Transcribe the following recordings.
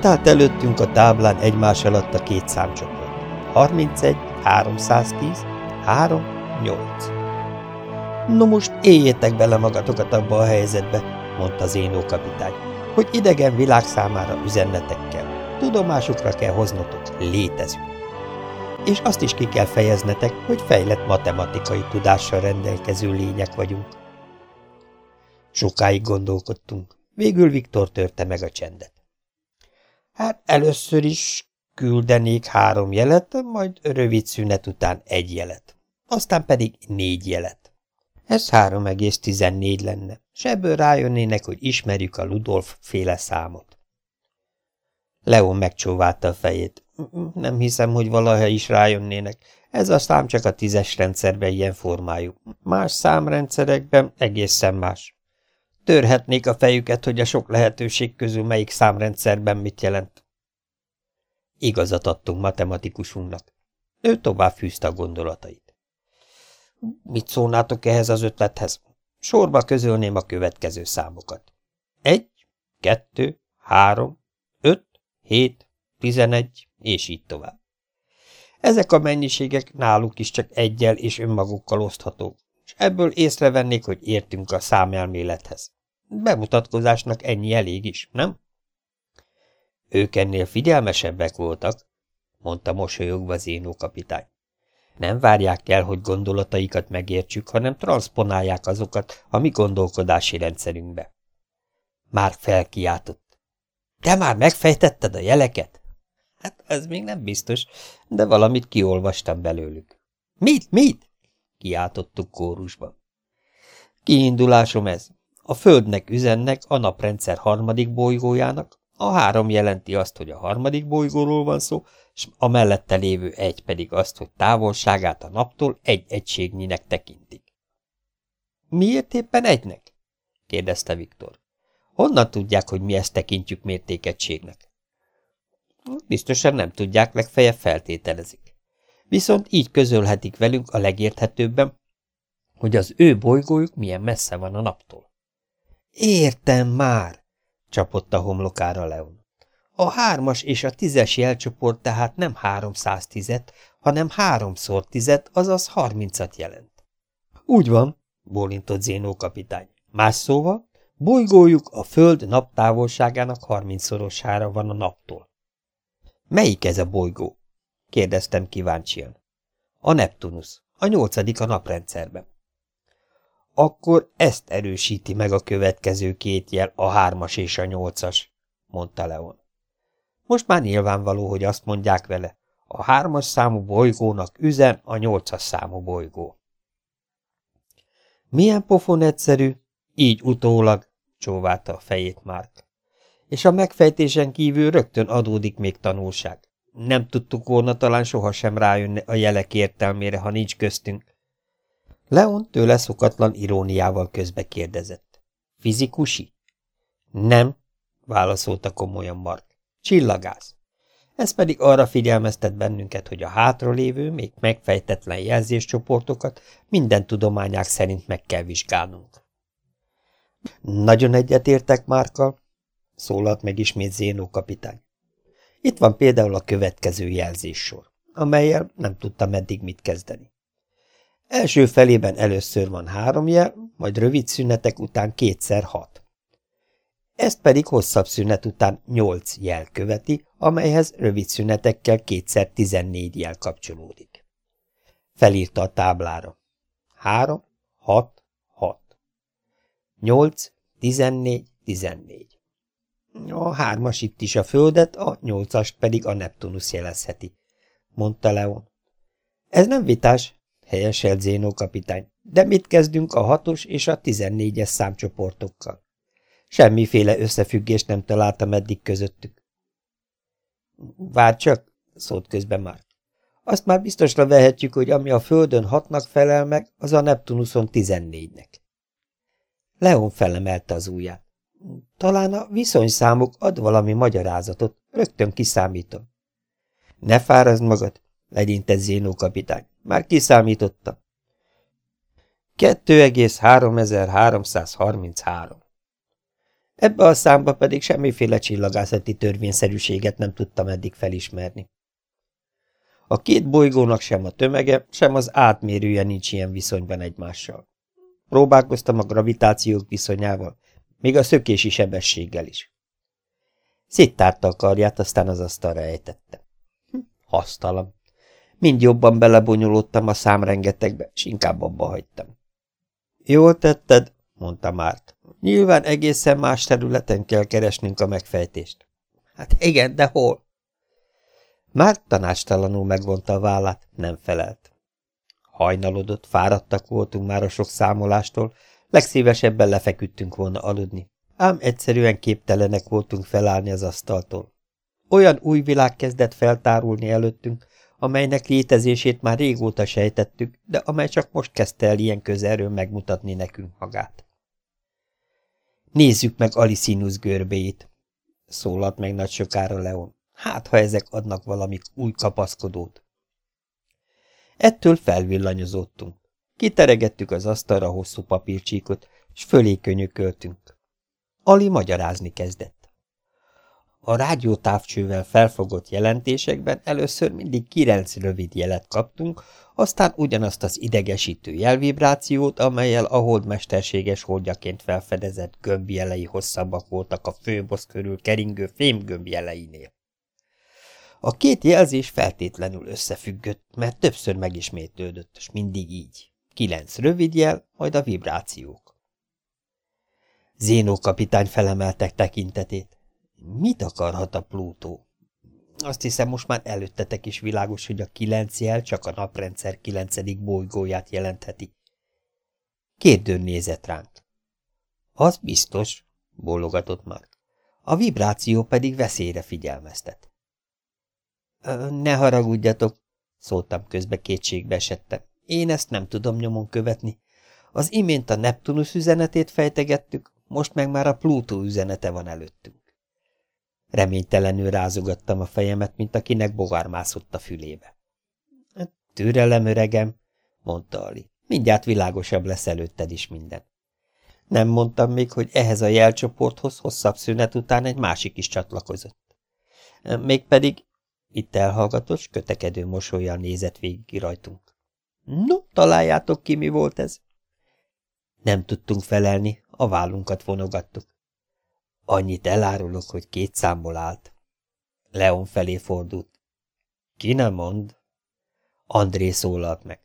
Ott állt előttünk a táblán egymás alatt a két számcsoport. 31, 310, 3, 8. No most éljétek bele magatokat abba a helyzetbe, mondta Zénó kapitány, hogy idegen világ számára üzennetekkel. Tudomásukra kell hoznotok, létezünk. És azt is ki kell fejeznetek, hogy fejlett matematikai tudással rendelkező lények vagyunk. Sokáig gondolkodtunk. Végül Viktor törte meg a csendet. Hát először is küldenék három jelet, majd rövid szünet után egy jelet. Aztán pedig négy jelet. Ez 3,14 lenne, s ebből rájönnének, hogy ismerjük a Ludolf féle számot. Leon megcsóválta a fejét. Nem hiszem, hogy valaha is rájönnének. Ez a szám csak a tízes rendszerben ilyen formájú. Más számrendszerekben egészen más. Törhetnék a fejüket, hogy a sok lehetőség közül melyik számrendszerben mit jelent. Igazat adtunk matematikusunknak. Ő tovább fűzte a gondolatait. Mit szólnátok ehhez az ötlethez? Sorba közölném a következő számokat. Egy, kettő, három, öt, hét, tizenegy, és így tovább. Ezek a mennyiségek náluk is csak egyel és önmagukkal oszthatók, és ebből észrevennék, hogy értünk a számelmélethez. Bemutatkozásnak ennyi elég is, nem? Ők ennél figyelmesebbek voltak, mondta mosolyogva Zénó kapitány. Nem várják el, hogy gondolataikat megértsük, hanem transponálják azokat a mi gondolkodási rendszerünkbe. Már felkiáltott. Te már megfejtetted a jeleket? Hát ez még nem biztos, de valamit kiolvastam belőlük. Mit, mit? Kiáltottuk kórusban. Kiindulásom ez. A Földnek üzennek a naprendszer harmadik bolygójának, a három jelenti azt, hogy a harmadik bolygóról van szó, és a mellette lévő egy pedig azt, hogy távolságát a naptól egy egységnyinek tekintik. Miért éppen egynek? kérdezte Viktor. Honnan tudják, hogy mi ezt tekintjük mértékegységnek? Biztosan nem tudják, legfeljebb feltételezik. Viszont így közölhetik velünk a legérthetőbben, hogy az ő bolygójuk milyen messze van a naptól. Értem már, csapott a homlokára Leon. A hármas és a tízes jelcsoport tehát nem háromszáztizet, hanem háromszor tizet, azaz harmincat jelent. Úgy van, bólintott Zénó kapitány. Más szóval, bolygójuk a Föld naptávolságának harmincszorosára van a naptól. Melyik ez a bolygó? kérdeztem kíváncsian. A Neptunus, a nyolcadik a naprendszerben. Akkor ezt erősíti meg a következő két jel, a hármas és a nyolcas, mondta Leon. Most már nyilvánvaló, hogy azt mondják vele, a hármas számú bolygónak üzen a nyolcas számú bolygó. Milyen pofon egyszerű, így utólag, csóválta a fejét Márk. És a megfejtésen kívül rögtön adódik még tanulság. Nem tudtuk volna talán sohasem rájönni a jelek értelmére, ha nincs köztünk. Leon tőle szokatlan iróniával közbe kérdezett. Fizikusi? Nem, válaszolta komolyan Mark. Csillagász. Ez pedig arra figyelmeztet bennünket, hogy a hátralévő, még megfejtetlen jelzéscsoportokat minden tudományák szerint meg kell vizsgálnunk. Nagyon egyetértek Márkkal, szólalt meg ismét Zénó kapitány. Itt van például a következő jelzéssor, amelyel nem tudtam eddig mit kezdeni. Első felében először van három jel, majd rövid szünetek után kétszer hat. Ezt pedig hosszabb szünet után nyolc jel követi, amelyhez rövid szünetekkel kétszer tizennégy jel kapcsolódik. Felírta a táblára. Három, hat, hat. Nyolc, tizennégy, tizennégy. A hármas itt is a földet, a nyolcast pedig a Neptunus jelezheti, mondta Leon. Ez nem vitás, helyeselt Zénó kapitány. De mit kezdünk a hatos és a tizennégyes számcsoportokkal? Semmiféle összefüggést nem találtam eddig közöttük. Vár csak, szólt közben már. Azt már biztosra vehetjük, hogy ami a Földön hatnak felel meg, az a Neptunuson tizennégynek. Leon felemelte az ujját. Talán a viszonyszámok ad valami magyarázatot, rögtön kiszámítom. Ne fárazd magad, legyintett Zénó kapitány. Már kiszámítottam. 2,3333. Ebbe a számba pedig semmiféle csillagászati törvényszerűséget nem tudtam eddig felismerni. A két bolygónak sem a tömege, sem az átmérője nincs ilyen viszonyban egymással. Próbálkoztam a gravitációk viszonyával, még a szökési sebességgel is. Széttárta a karját, aztán az asztalra ejtette. Hm, hasztalam. Mind jobban belebonyolódtam a számrengetegbe, és inkább abba hagytam. Jól tetted, mondta Márt. Nyilván egészen más területen kell keresnünk a megfejtést. Hát igen, de hol? Már tanástalanul megvonta a vállát, nem felelt. Hajnalodott, fáradtak voltunk már a sok számolástól, legszívesebben lefeküdtünk volna aludni, ám egyszerűen képtelenek voltunk felállni az asztaltól. Olyan új világ kezdett feltárulni előttünk, amelynek létezését már régóta sejtettük, de amely csak most kezdte el ilyen közelről megmutatni nekünk magát. Nézzük meg Alicinus görbéjét, szólalt meg nagy sokára Leon. Hát, ha ezek adnak valami új kapaszkodót. Ettől felvillanyozottunk. Kiteregettük az asztalra hosszú papírcsíkot, és fölé könyököltünk. Ali magyarázni kezdett. A rádiótávcsővel felfogott jelentésekben először mindig kilenc rövid jelet kaptunk, aztán ugyanazt az idegesítő jelvibrációt, amelyel a hold mesterséges holdjaként felfedezett gömbjelei hosszabbak voltak a főbosz körül keringő fémgömbjeleinél. A két jelzés feltétlenül összefüggött, mert többször megismétlődött, és mindig így. Kilenc rövid jel, majd a vibrációk. Zénó kapitány felemeltek tekintetét. Mit akarhat a Plutó? Azt hiszem, most már előttetek is világos, hogy a kilenc jel csak a naprendszer kilencedik bolygóját jelentheti. Kérdőn nézett ránk. Az biztos, bólogatott Mark. A vibráció pedig veszélyre figyelmeztet. Ne haragudjatok, szóltam közbe kétségbe esettem. Én ezt nem tudom nyomon követni. Az imént a Neptunus üzenetét fejtegettük, most meg már a Plutó üzenete van előttünk. Reménytelenül rázogattam a fejemet, mint akinek bogár mászott a fülébe. Hát, türelem, öregem, mondta Ali. Mindjárt világosabb lesz előtted is minden. Nem mondtam még, hogy ehhez a jelcsoporthoz hosszabb szünet után egy másik is csatlakozott. Mégpedig itt elhallgatott, kötekedő mosolyjal nézett végig rajtunk. No, találjátok ki, mi volt ez? Nem tudtunk felelni, a vállunkat vonogattuk. Annyit elárulok, hogy két számból állt. Leon felé fordult. Ki nem mond? André szólalt meg.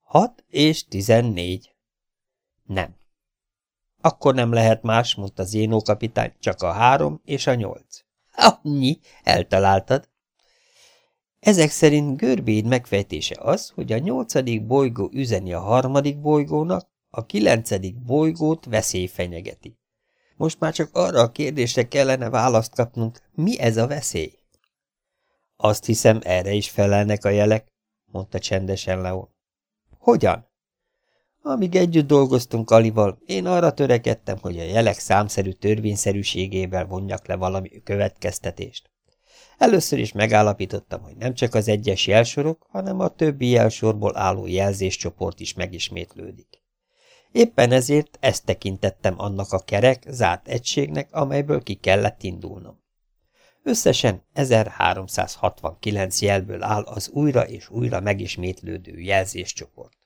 Hat és tizennégy. Nem. Akkor nem lehet más, mondta Zénó kapitány, csak a három és a nyolc. Annyi, eltaláltad. Ezek szerint Görbéd megfejtése az, hogy a nyolcadik bolygó üzeni a harmadik bolygónak, a kilencedik bolygót veszély fenyegeti. Most már csak arra a kérdésre kellene választ kapnunk, mi ez a veszély? Azt hiszem, erre is felelnek a jelek, mondta csendesen Leon. Hogyan? Amíg együtt dolgoztunk Alival, én arra törekedtem, hogy a jelek számszerű törvényszerűségével vonjak le valami következtetést. Először is megállapítottam, hogy nem csak az egyes jelsorok, hanem a többi jelsorból álló jelzéscsoport is megismétlődik. Éppen ezért ezt tekintettem annak a kerek, zárt egységnek, amelyből ki kellett indulnom. Összesen 1369 jelből áll az újra és újra megismétlődő jelzéscsoport.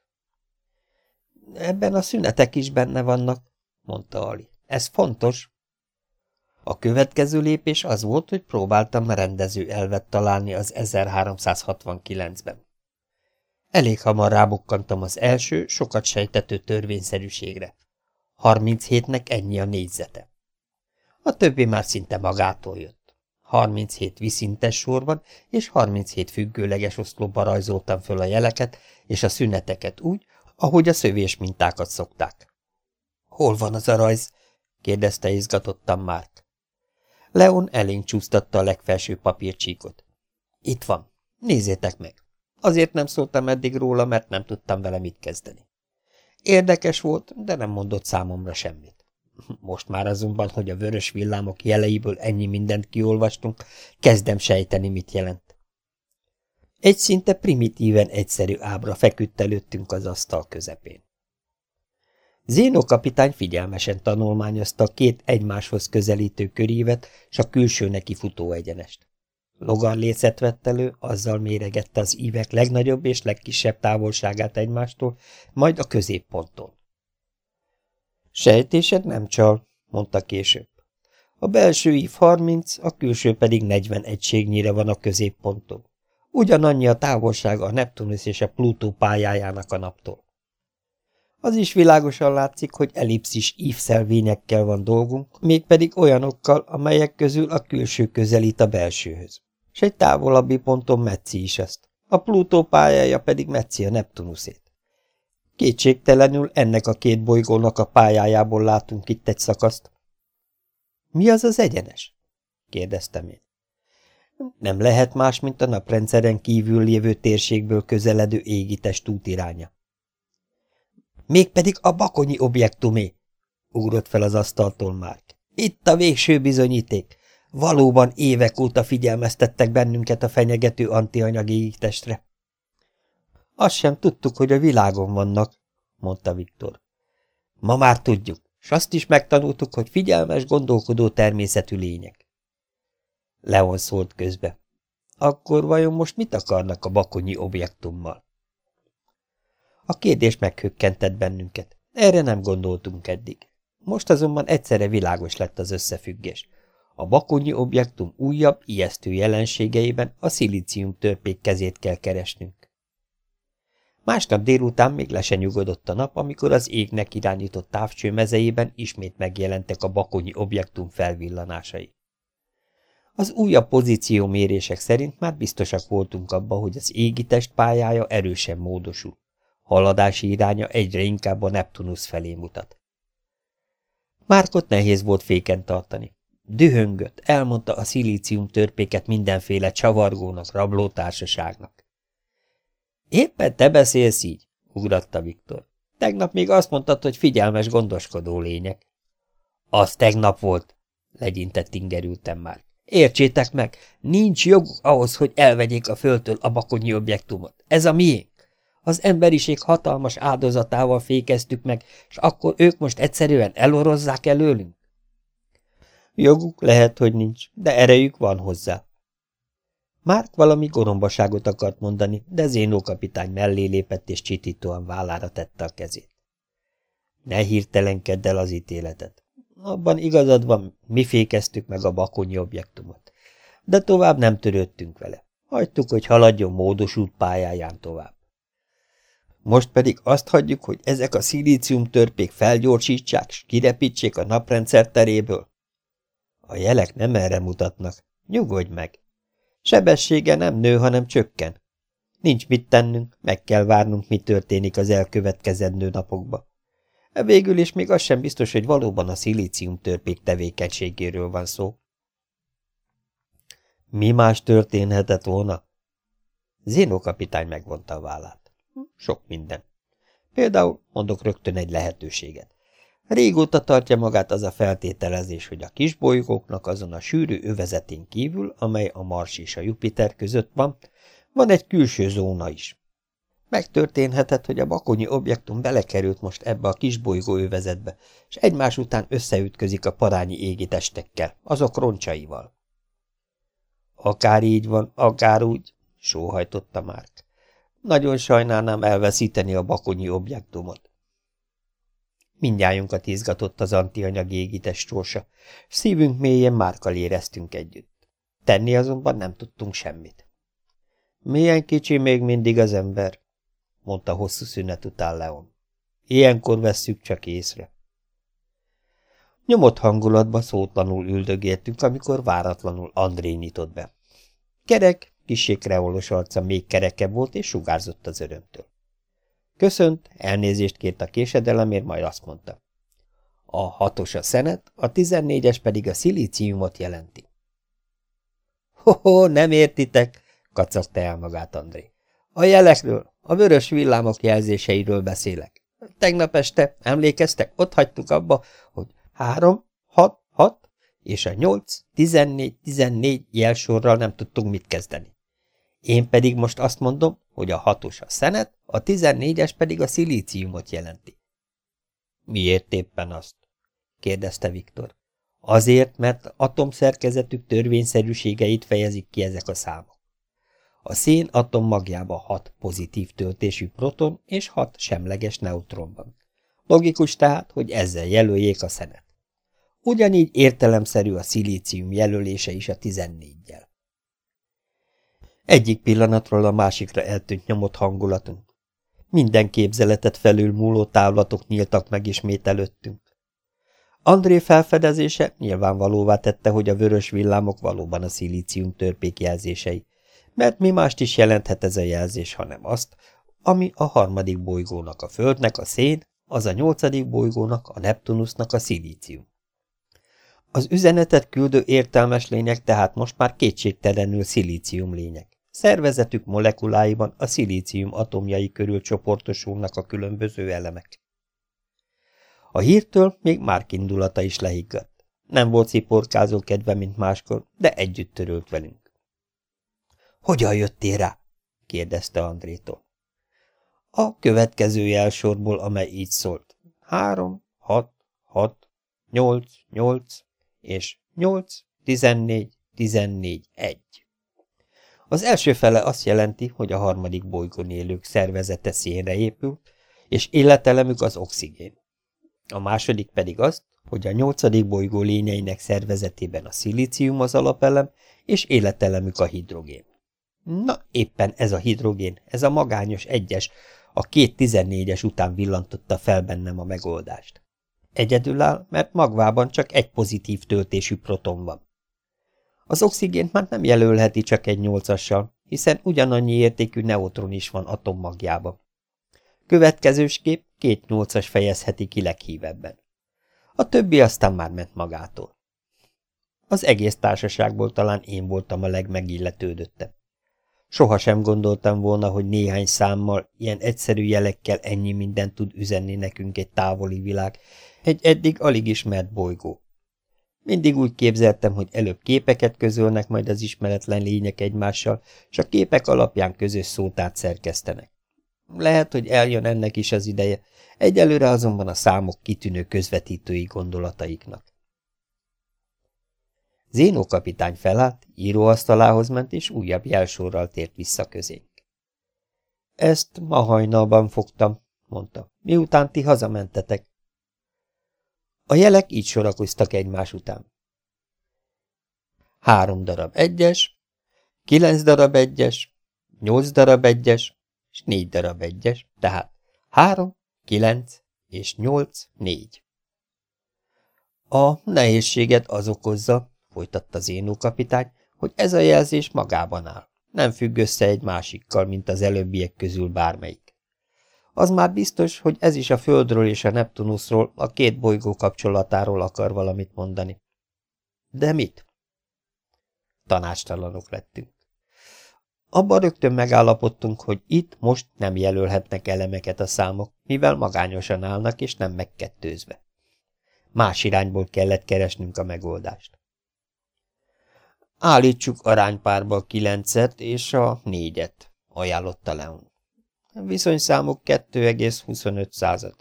Ebben a szünetek is benne vannak, mondta Ali. Ez fontos. A következő lépés az volt, hogy próbáltam rendező elvet találni az 1369-ben. Elég hamar rábukkantam az első, sokat sejtető törvényszerűségre. 37-nek ennyi a négyzete. A többi már szinte magától jött. 37 viszintes sorban és 37 függőleges oszlopba rajzoltam föl a jeleket és a szüneteket úgy, ahogy a szövés mintákat szokták. Hol van az a rajz? kérdezte izgatottan Márk. Leon elénk csúsztatta a legfelső papírcsíkot. Itt van, nézzétek meg! Azért nem szóltam eddig róla, mert nem tudtam vele mit kezdeni. Érdekes volt, de nem mondott számomra semmit. Most már azonban, hogy a vörös villámok jeleiből ennyi mindent kiolvastunk, kezdem sejteni, mit jelent. Egy szinte primitíven egyszerű ábra feküdt előttünk az asztal közepén. Zénó kapitány figyelmesen tanulmányozta a két egymáshoz közelítő körívet és a külső neki futó egyenest. Logarlécet vett elő, azzal méregette az ívek legnagyobb és legkisebb távolságát egymástól, majd a középponton. Sejtésed nem csal, mondta később. A belső ív 30, a külső pedig 40 egységnyire van a középponton. Ugyanannyi a távolsága a Neptunus és a Plutó pályájának a naptól. Az is világosan látszik, hogy ellipszis ívszelvényekkel van dolgunk, mégpedig olyanokkal, amelyek közül a külső közelít a belsőhöz. És egy távolabbi ponton metszi is ezt. A Plutó pályája pedig metszi a Neptunuszét. Kétségtelenül ennek a két bolygónak a pályájából látunk itt egy szakaszt. Mi az az egyenes? kérdeztem én. Nem lehet más, mint a naprendszeren kívül lévő térségből közeledő égitest útiránya. Mégpedig a bakonyi objektumé, ugrott fel az asztaltól Márk. Itt a végső bizonyíték. Valóban évek óta figyelmeztettek bennünket a fenyegető antianyag égitestre. Azt sem tudtuk, hogy a világon vannak, mondta Viktor. Ma már tudjuk, s azt is megtanultuk, hogy figyelmes, gondolkodó természetű lények. Leon szólt közbe. Akkor vajon most mit akarnak a bakonyi objektummal? A kérdés meghökkentett bennünket. Erre nem gondoltunk eddig. Most azonban egyszerre világos lett az összefüggés. A bakonyi objektum újabb, ijesztő jelenségeiben a szilícium törpék kezét kell keresnünk. Másnap délután még le nyugodott a nap, amikor az égnek irányított távcső mezeiben ismét megjelentek a bakonyi objektum felvillanásai. Az újabb pozíciómérések szerint már biztosak voltunk abba, hogy az égi test pályája erősen módosul. Haladási iránya egyre inkább a Neptunusz felé mutat. Márkot nehéz volt féken tartani. Dühöngött, elmondta a szilícium törpéket mindenféle csavargónak, rablótársaságnak. Éppen te beszélsz így, ugratta Viktor. Tegnap még azt mondtad, hogy figyelmes, gondoskodó lények. Az tegnap volt, legyintett ingerültem már. Értsétek meg, nincs jog ahhoz, hogy elvegyék a földtől a bakonyi objektumot. Ez a miénk. Az emberiség hatalmas áldozatával fékeztük meg, és akkor ők most egyszerűen elorozzák előlünk? Joguk lehet, hogy nincs, de erejük van hozzá. Márk valami gorombaságot akart mondani, de Zénó kapitány mellé lépett és csitítóan vállára tette a kezét. Ne hirtelenkedd el az ítéletet. Abban igazad van, mi fékeztük meg a bakonyi objektumot. De tovább nem törődtünk vele. Hagytuk, hogy haladjon módosult pályáján tovább. Most pedig azt hagyjuk, hogy ezek a szilícium törpék felgyorsítsák, s kirepítsék a naprendszer teréből? A jelek nem erre mutatnak. Nyugodj meg! Sebessége nem nő, hanem csökken. Nincs mit tennünk, meg kell várnunk, mi történik az elkövetkezendő napokba. Végül is még az sem biztos, hogy valóban a szilícium törpék tevékenységéről van szó. Mi más történhetett volna? Zénó kapitány megvonta a vállát. Sok minden. Például mondok rögtön egy lehetőséget. Régóta tartja magát az a feltételezés, hogy a kisbolygóknak azon a sűrű övezetén kívül, amely a Mars és a Jupiter között van, van egy külső zóna is. Megtörténhetett, hogy a bakonyi objektum belekerült most ebbe a kisbolygó övezetbe, és egymás után összeütközik a parányi égi testekkel, azok roncsaival. Akár így van, akár úgy, sóhajtotta Márk. Nagyon sajnálnám elveszíteni a bakonyi objektumot. Mindjájunkat izgatott az antianyag égítes sorsa, szívünk mélyén márkal éreztünk együtt. Tenni azonban nem tudtunk semmit. Milyen kicsi még mindig az ember, mondta hosszú szünet után Leon. Ilyenkor vesszük csak észre. Nyomott hangulatba szótlanul üldögéltünk, amikor váratlanul André nyitott be. Kerek, kisé kreolos arca még kerekebb volt, és sugárzott az örömtől. Köszönt, elnézést kért a késedelemért, majd azt mondta. A hatos a szenet, a tizennégyes pedig a szilíciumot jelenti. Ho-ho, nem értitek, kacagta el magát André. A jelekről, a vörös villámok jelzéseiről beszélek. Tegnap este, emlékeztek, ott hagytuk abba, hogy három, hat, hat, és a nyolc, tizennégy, tizennégy jelsorral nem tudtunk mit kezdeni. Én pedig most azt mondom, hogy a hatos a szenet, a tizennégyes pedig a szilíciumot jelenti. Miért éppen azt? kérdezte Viktor. Azért, mert atomszerkezetük törvényszerűségeit fejezik ki ezek a számok. A szén atommagjában hat pozitív töltésű proton és hat semleges neutron van. Logikus tehát, hogy ezzel jelöljék a szenet. Ugyanígy értelemszerű a szilícium jelölése is a 14-jel. Egyik pillanatról a másikra eltűnt nyomott hangulatunk. Minden képzeletet felül múló távlatok nyíltak meg ismét előttünk. André felfedezése nyilvánvalóvá tette, hogy a vörös villámok valóban a szilícium törpék jelzései, mert mi mást is jelenthet ez a jelzés, hanem azt, ami a harmadik bolygónak a Földnek a szén, az a nyolcadik bolygónak, a Neptunusznak a szilícium. Az üzenetet küldő értelmes lények tehát most már kétségtelenül szilícium lények. Szervezetük molekuláiban a szilícium atomjai körül csoportosulnak a különböző elemek. A hírtől még már indulata is lehiggadt. Nem volt sziporkázó kedve, mint máskor, de együtt törölt velünk. – Hogyan jöttél rá? – kérdezte Andrétól. A következő jelsorból, amely így szólt. Három, hat, hat, nyolc, nyolc, és nyolc, tizennégy, tizennégy, egy. Az első fele azt jelenti, hogy a harmadik bolygón élők szervezete szénre épül, és életelemük az oxigén. A második pedig az, hogy a nyolcadik bolygó lényeinek szervezetében a szilícium az alapelem, és életelemük a hidrogén. Na, éppen ez a hidrogén, ez a magányos egyes, a két tizennégyes után villantotta fel bennem a megoldást. Egyedül áll, mert magvában csak egy pozitív töltésű proton van. Az oxigént már nem jelölheti csak egy nyolcassal, hiszen ugyanannyi értékű neutron is van atommagjában. Következősképp két nyolcas fejezheti ki leghívebben. A többi aztán már ment magától. Az egész társaságból talán én voltam a legmegilletődöttebb. Soha sem gondoltam volna, hogy néhány számmal, ilyen egyszerű jelekkel ennyi mindent tud üzenni nekünk egy távoli világ, egy eddig alig ismert bolygó. Mindig úgy képzeltem, hogy előbb képeket közölnek majd az ismeretlen lények egymással, és a képek alapján közös szótát szerkesztenek. Lehet, hogy eljön ennek is az ideje, egyelőre azonban a számok kitűnő közvetítői gondolataiknak. Zénó kapitány felállt, íróasztalához ment, és újabb jelsorral tért vissza közénk. Ezt ma hajnalban fogtam, mondta, miután ti hazamentetek. A jelek így sorakoztak egymás után. Három darab egyes, kilenc darab egyes, nyolc darab egyes, és négy darab egyes, tehát három, kilenc és nyolc, négy. A nehézséget az okozza, folytatta Zénó kapitány, hogy ez a jelzés magában áll. Nem függ össze egy másikkal, mint az előbbiek közül bármelyik. Az már biztos, hogy ez is a Földről és a Neptunuszról, a két bolygó kapcsolatáról akar valamit mondani. De mit? Tanástalanok lettünk. Abban rögtön megállapodtunk, hogy itt most nem jelölhetnek elemeket a számok, mivel magányosan állnak és nem megkettőzve. Más irányból kellett keresnünk a megoldást. Állítsuk aránypárba a kilencet és a négyet, ajánlotta Leon. Viszonyszámuk 2,25 század.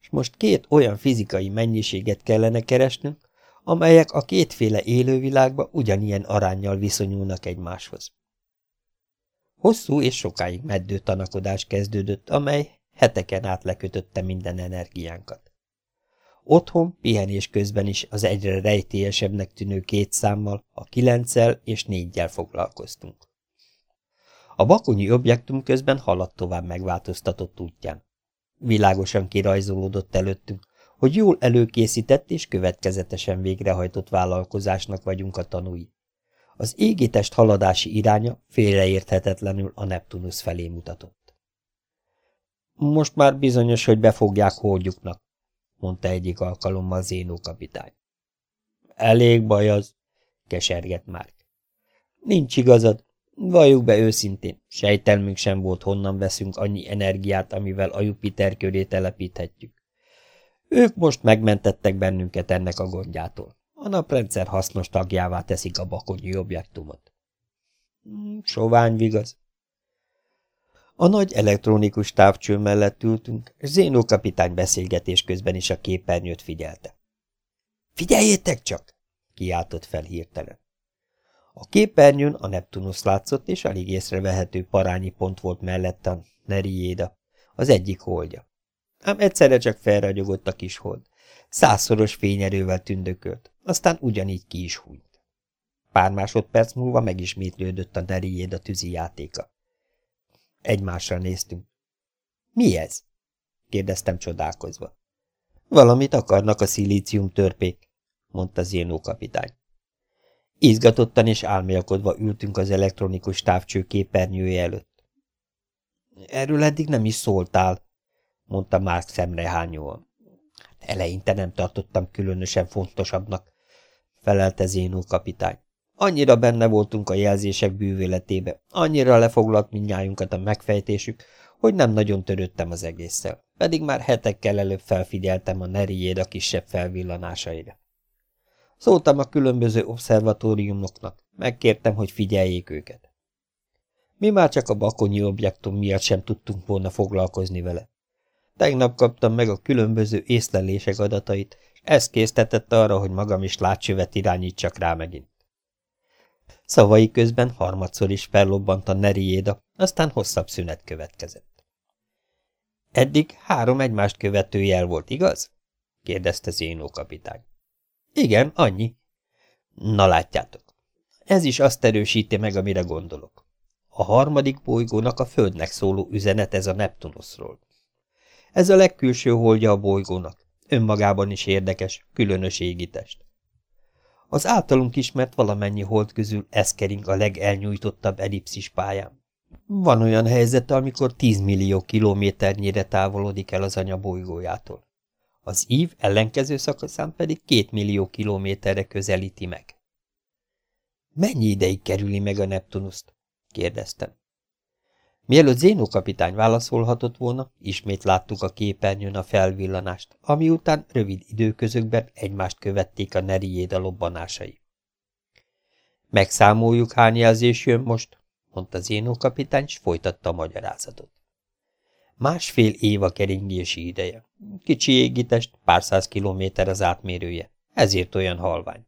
És most két olyan fizikai mennyiséget kellene keresnünk, amelyek a kétféle élővilágba ugyanilyen arányjal viszonyulnak egymáshoz. Hosszú és sokáig meddő tanakodás kezdődött, amely heteken át lekötötte minden energiánkat. Otthon pihenés közben is az egyre rejtélyesebbnek tűnő két számmal, a kilenccel és négyel foglalkoztunk. A bakonyi objektum közben haladt tovább megváltoztatott útján. Világosan kirajzolódott előttünk, hogy jól előkészített és következetesen végrehajtott vállalkozásnak vagyunk a tanúi. Az égitest haladási iránya félreérthetetlenül a Neptunusz felé mutatott. Most már bizonyos, hogy befogják hódjuknak, mondta egyik alkalommal Zénó kapitány. Elég baj az, keserget Márk. Nincs igazad, valljuk be őszintén, sejtelmünk sem volt, honnan veszünk annyi energiát, amivel a Jupiter köré telepíthetjük. Ők most megmentettek bennünket ennek a gondjától. A naprendszer hasznos tagjává teszik a bakonyi objektumot. Hmm, sovány vigaz. A nagy elektronikus távcső mellett ültünk, és Zénó kapitány beszélgetés közben is a képernyőt figyelte. – Figyeljétek csak! – kiáltott fel hirtelen. A képernyőn a Neptunusz látszott, és alig észrevehető parányi pont volt mellette a Neriéda, az egyik holdja. Ám egyszerre csak felragyogott a kis hold. Százszoros fényerővel tündökölt, aztán ugyanígy ki is húnyt. Pár másodperc múlva megismétlődött a Neriéda tűzi játéka. Egymásra néztünk. Mi ez? kérdeztem csodálkozva. Valamit akarnak a szilícium törpék, mondta Zénó kapitány. Izgatottan és álmélkodva ültünk az elektronikus távcső képernyője előtt. Erről eddig nem is szóltál, mondta Mark szemrehányóan. Eleinte nem tartottam különösen fontosabbnak, felelte Zénó kapitány. Annyira benne voltunk a jelzések bűvöletébe, annyira lefoglalt mindnyájunkat a megfejtésük, hogy nem nagyon törődtem az egésszel, pedig már hetekkel előbb felfigyeltem a Neriéd a kisebb felvillanásaira. Szóltam a különböző obszervatóriumoknak, megkértem, hogy figyeljék őket. Mi már csak a bakonyi objektum miatt sem tudtunk volna foglalkozni vele. Tegnap kaptam meg a különböző észlelések adatait, és ez késztetett arra, hogy magam is látcsövet irányítsak rá megint. Szavai közben harmadszor is fellobbant a Neriéda, aztán hosszabb szünet következett. Eddig három egymást követő jel volt, igaz? kérdezte Zénó kapitány. Igen, annyi. Na látjátok, ez is azt erősíti meg, amire gondolok. A harmadik bolygónak a Földnek szóló üzenet ez a Neptunuszról. Ez a legkülső holdja a bolygónak, önmagában is érdekes, különös égitest. Az általunk ismert valamennyi hold közül ez kering a legelnyújtottabb ellipszis pályán. Van olyan helyzet, amikor 10 millió kilométernyire távolodik el az anya bolygójától. Az ív ellenkező szakaszán pedig két millió kilométerre közelíti meg. Mennyi ideig kerüli meg a Neptunuszt? kérdeztem. Mielőtt Zénó kapitány válaszolhatott volna, ismét láttuk a képernyőn a felvillanást, ami után rövid időközökben egymást követték a Neriéda lobbanásai. Megszámoljuk, hány jelzés jön most, mondta Zénó kapitány, és folytatta a magyarázatot. Másfél év a keringési ideje. Kicsi égitest, pár száz kilométer az átmérője, ezért olyan halvány.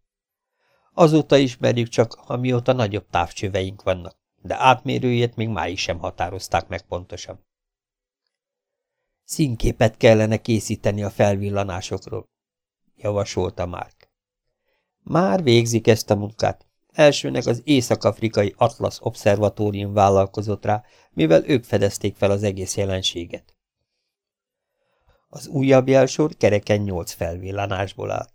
Azóta ismerjük csak, amióta nagyobb távcsöveink vannak de átmérőjét még máig sem határozták meg pontosan. Színképet kellene készíteni a felvillanásokról, javasolta Mark. Már végzik ezt a munkát. Elsőnek az Észak-Afrikai Atlas Obszervatórium vállalkozott rá, mivel ők fedezték fel az egész jelenséget. Az újabb jelsor kereken nyolc felvillanásból állt.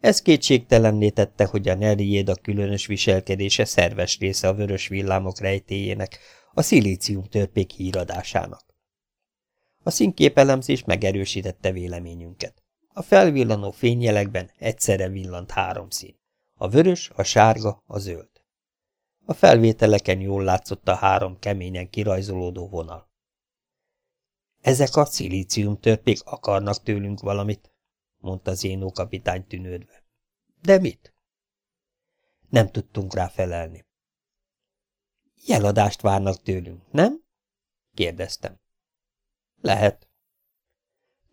Ez kétségtelenné tette, hogy a Neriéd a különös viselkedése szerves része a vörös villámok rejtéjének, a szilícium törpék híradásának. A színképelemzés megerősítette véleményünket. A felvillanó fényjelekben egyszerre villant három szín. A vörös, a sárga, a zöld. A felvételeken jól látszott a három keményen kirajzolódó vonal. Ezek a szilícium törpék akarnak tőlünk valamit, mondta Zénó kapitány tűnődve. De mit? Nem tudtunk rá felelni. Jeladást várnak tőlünk, nem? kérdeztem. Lehet.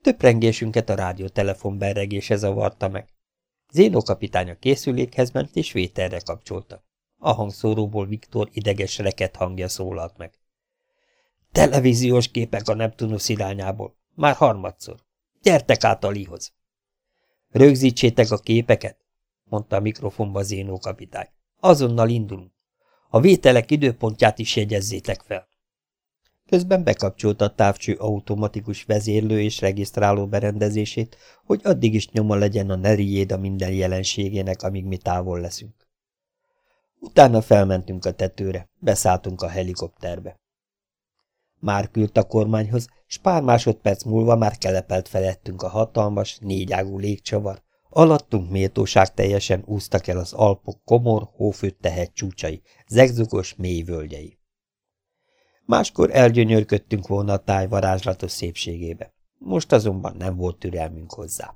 Töprengésünket a rádiótelefon berregése zavarta meg. Zénó kapitány a készülékhez ment és vételre kapcsolta. A hangszóróból Viktor ideges reket hangja szólalt meg. Televíziós képek a Neptunusz irányából. Már harmadszor. Gyertek át a lihoz. Rögzítsétek a képeket, mondta a mikrofonba Zénó kapitány. Azonnal indulunk. A vételek időpontját is jegyezzétek fel. Közben bekapcsolta a távcső automatikus vezérlő és regisztráló berendezését, hogy addig is nyoma legyen a Neriéda minden jelenségének, amíg mi távol leszünk. Utána felmentünk a tetőre, beszálltunk a helikopterbe. Már küld a kormányhoz, s pár másodperc múlva már kelepelt felettünk a hatalmas, négyágú légcsavar, alattunk méltóság teljesen úztak el az Alpok komor, hófőtte hegy csúcsai, zegzugos, mély völgyei. Máskor elgyönyörködtünk volna a táj varázslatos szépségébe, most azonban nem volt türelmünk hozzá.